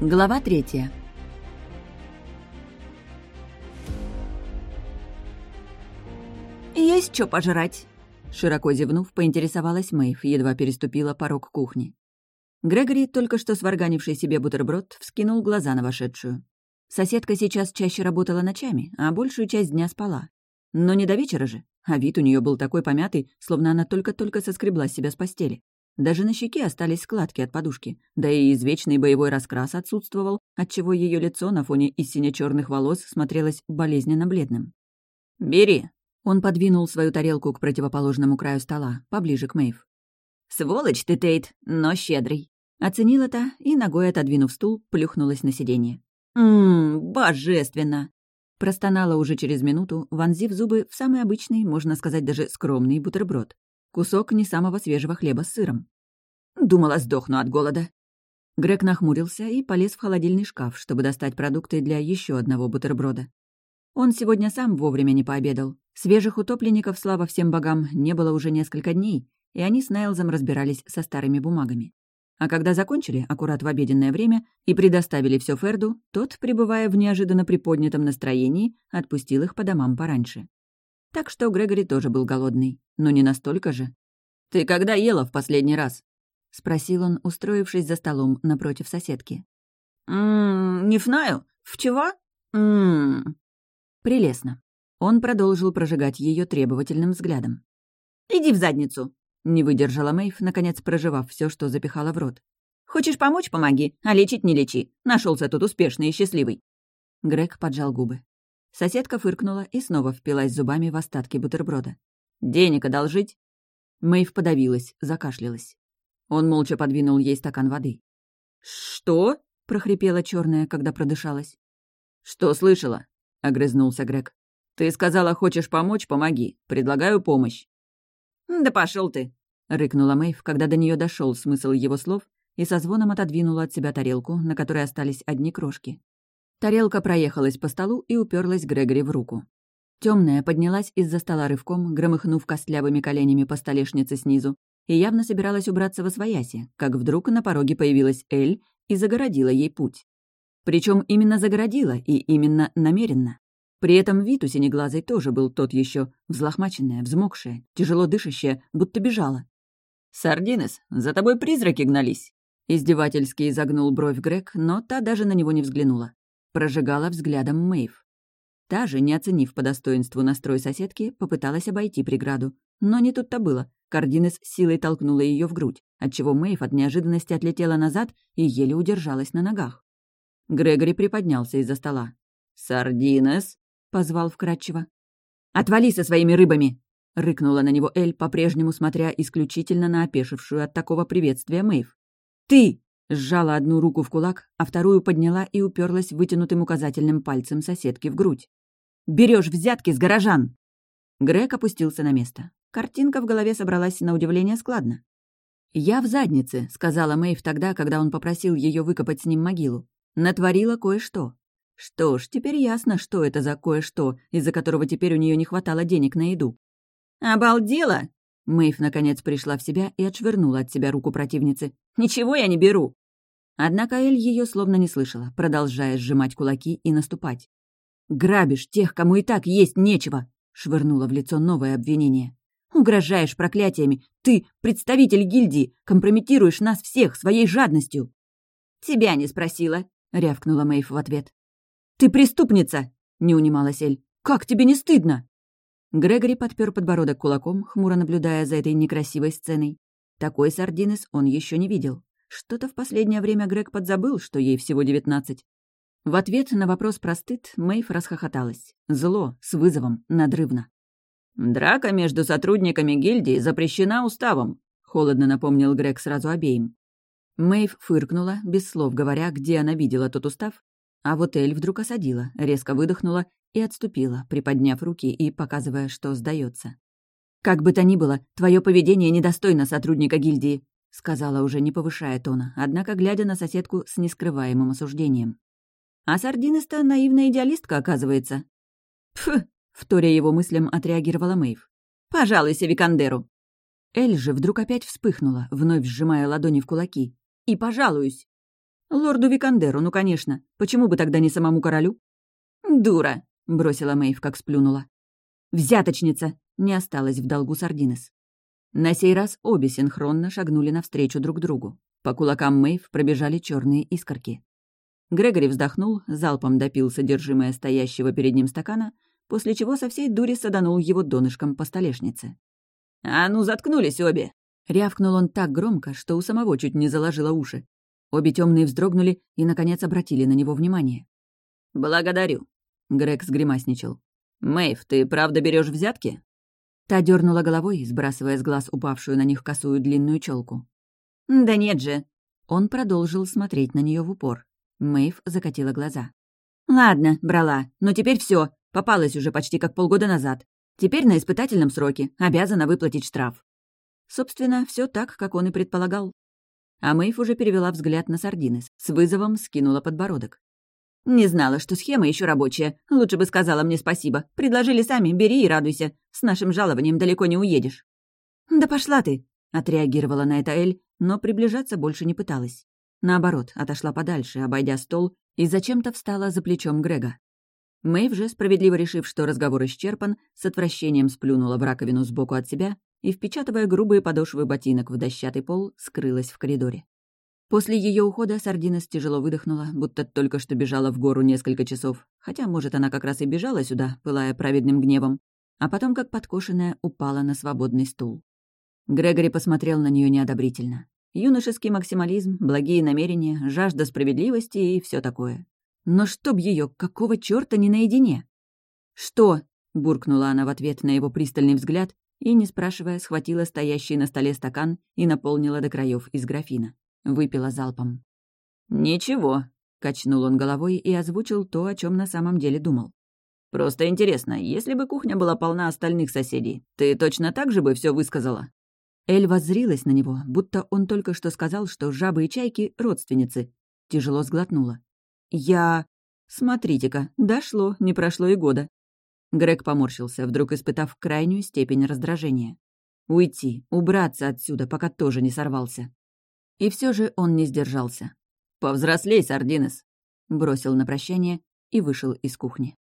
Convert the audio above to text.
Глава третья. «Есть что пожрать?» Широко зевнув, поинтересовалась Мэйв, едва переступила порог кухни. Грегори, только что сварганивший себе бутерброд, вскинул глаза на вошедшую. Соседка сейчас чаще работала ночами, а большую часть дня спала. Но не до вечера же, а вид у нее был такой помятый, словно она только-только соскребла себя с постели. Даже на щеке остались складки от подушки, да и извечный боевой раскрас отсутствовал, отчего ее лицо на фоне из сине-черных волос смотрелось болезненно бледным. «Бери!» Он подвинул свою тарелку к противоположному краю стола, поближе к Мэйв. «Сволочь ты, Тейт, но щедрый!» Оценила та и, ногой отодвинув стул, плюхнулась на сиденье. «Ммм, божественно!» Простонала уже через минуту, вонзив зубы в самый обычный, можно сказать, даже скромный бутерброд. Кусок не самого свежего хлеба с сыром. Думала, сдохну от голода. Грег нахмурился и полез в холодильный шкаф, чтобы достать продукты для еще одного бутерброда. Он сегодня сам вовремя не пообедал. Свежих утопленников, слава всем богам, не было уже несколько дней, и они с Найлзом разбирались со старыми бумагами. А когда закончили, аккурат в обеденное время, и предоставили все Ферду, тот, пребывая в неожиданно приподнятом настроении, отпустил их по домам пораньше. Так что Грегори тоже был голодный, но не настолько же. «Ты когда ела в последний раз?» — спросил он, устроившись за столом напротив соседки. «Ммм, не знаю. Вчера? Ммм...» «Прелестно». Он продолжил прожигать ее требовательным взглядом. «Иди в задницу!» Не выдержала Мэйв, наконец проживав все, что запихала в рот. «Хочешь помочь — помоги, а лечить не лечи. Нашелся тут успешный и счастливый». Грег поджал губы. Соседка фыркнула и снова впилась зубами в остатки бутерброда. «Денег одолжить?» Мэйв подавилась, закашлялась. Он молча подвинул ей стакан воды. «Что?» — прохрипела черная, когда продышалась. «Что слышала?» — огрызнулся Грег. «Ты сказала, хочешь помочь — помоги. Предлагаю помощь». «Да пошел ты!» — рыкнула Мэйв, когда до нее дошел смысл его слов, и со звоном отодвинула от себя тарелку, на которой остались одни крошки. Тарелка проехалась по столу и уперлась Грегори в руку. Темная поднялась из-за стола рывком, громыхнув костлявыми коленями по столешнице снизу, и явно собиралась убраться во свояси, как вдруг на пороге появилась Эль и загородила ей путь. Причем именно загородила и именно намеренно. При этом вид у синеглазой тоже был тот еще, взлохмаченная, взмокшая, тяжело дышащая, будто бежала. «Сардинес, за тобой призраки гнались!» Издевательски изогнул бровь Грег, но та даже на него не взглянула. Прожигала взглядом Мэйв. Та же, не оценив по достоинству настрой соседки, попыталась обойти преграду. Но не тут-то было. Кардинес силой толкнула ее в грудь, отчего Мэйв от неожиданности отлетела назад и еле удержалась на ногах. Грегори приподнялся из-за стола. «Сардинес!» — позвал вкратчиво. «Отвали со своими рыбами!» — рыкнула на него Эль, по-прежнему смотря исключительно на опешившую от такого приветствия Мэйв. «Ты!» — сжала одну руку в кулак, а вторую подняла и уперлась вытянутым указательным пальцем соседки в грудь. Берешь взятки с горожан!» Грег опустился на место. Картинка в голове собралась на удивление складно. «Я в заднице», — сказала Мэйв тогда, когда он попросил ее выкопать с ним могилу. «Натворила кое-что. Что ж, теперь ясно, что это за кое-что, из-за которого теперь у нее не хватало денег на еду. «Обалдела!» Мэйв наконец пришла в себя и отшвырнула от себя руку противницы. «Ничего я не беру!» Однако Эль ее словно не слышала, продолжая сжимать кулаки и наступать. «Грабишь тех, кому и так есть нечего!» — швырнула в лицо новое обвинение. «Угрожаешь проклятиями! Ты, представитель гильдии, компрометируешь нас всех своей жадностью!» «Тебя не спросила!» — рявкнула Мэйв в ответ. «Ты преступница!» — не унималась Эль. «Как тебе не стыдно?» Грегори подпер подбородок кулаком, хмуро наблюдая за этой некрасивой сценой. Такой сардинес он еще не видел. Что-то в последнее время Грег подзабыл, что ей всего девятнадцать. В ответ на вопрос про стыд Мэйв расхохоталась. Зло, с вызовом, надрывно. «Драка между сотрудниками гильдии запрещена уставом», — холодно напомнил Грег сразу обеим. Мэйв фыркнула, без слов говоря, где она видела тот устав, а вот Эль вдруг осадила, резко выдохнула и отступила, приподняв руки и показывая, что сдается. «Как бы то ни было, твое поведение недостойно сотрудника гильдии», сказала уже не повышая тона, однако глядя на соседку с нескрываемым осуждением. «А сардиниста наивная идеалистка, оказывается». «Пф!» — вторя его мыслям отреагировала Мэйв. «Пожалуйся, Викандеру!» Эль же вдруг опять вспыхнула, вновь сжимая ладони в кулаки. «И пожалуюсь!» Лорду Викандеру, ну, конечно. Почему бы тогда не самому королю? «Дура!» — бросила Мэйв, как сплюнула. «Взяточница!» — не осталось в долгу Сардинес. На сей раз обе синхронно шагнули навстречу друг другу. По кулакам Мэйв пробежали черные искорки. Грегори вздохнул, залпом допил содержимое стоящего перед ним стакана, после чего со всей дури саданул его донышком по столешнице. «А ну, заткнулись обе!» Рявкнул он так громко, что у самого чуть не заложило уши. Обе темные вздрогнули и, наконец, обратили на него внимание. «Благодарю», — Грег сгримасничал. «Мэйв, ты правда берешь взятки?» Та дернула головой, сбрасывая с глаз упавшую на них косую длинную челку. «Да нет же!» Он продолжил смотреть на нее в упор. Мэйв закатила глаза. «Ладно, брала, но теперь все. Попалась уже почти как полгода назад. Теперь на испытательном сроке, обязана выплатить штраф». Собственно, все так, как он и предполагал. А Мэйв уже перевела взгляд на Сардинес, с вызовом скинула подбородок. «Не знала, что схема еще рабочая. Лучше бы сказала мне спасибо. Предложили сами, бери и радуйся. С нашим жалованием далеко не уедешь». «Да пошла ты!» — отреагировала на это Эль, но приближаться больше не пыталась. Наоборот, отошла подальше, обойдя стол, и зачем-то встала за плечом Грега. Мэйв же, справедливо решив, что разговор исчерпан, с отвращением сплюнула в раковину сбоку от себя и, впечатывая грубые подошвы ботинок в дощатый пол, скрылась в коридоре. После ее ухода Сардинес тяжело выдохнула, будто только что бежала в гору несколько часов, хотя, может, она как раз и бежала сюда, пылая праведным гневом, а потом, как подкошенная, упала на свободный стул. Грегори посмотрел на нее неодобрительно. Юношеский максимализм, благие намерения, жажда справедливости и все такое. Но чтоб ее, какого черта не наедине? «Что?» — буркнула она в ответ на его пристальный взгляд и, не спрашивая, схватила стоящий на столе стакан и наполнила до краев из графина. Выпила залпом. «Ничего», — качнул он головой и озвучил то, о чем на самом деле думал. «Просто интересно, если бы кухня была полна остальных соседей, ты точно так же бы все высказала?» Эль воззрилась на него, будто он только что сказал, что жабы и чайки — родственницы. Тяжело сглотнула. «Я...» «Смотрите-ка, дошло, не прошло и года». Грег поморщился, вдруг испытав крайнюю степень раздражения. Уйти, убраться отсюда, пока тоже не сорвался. И все же он не сдержался. «Повзрослей, Сардинес!» Бросил на прощание и вышел из кухни.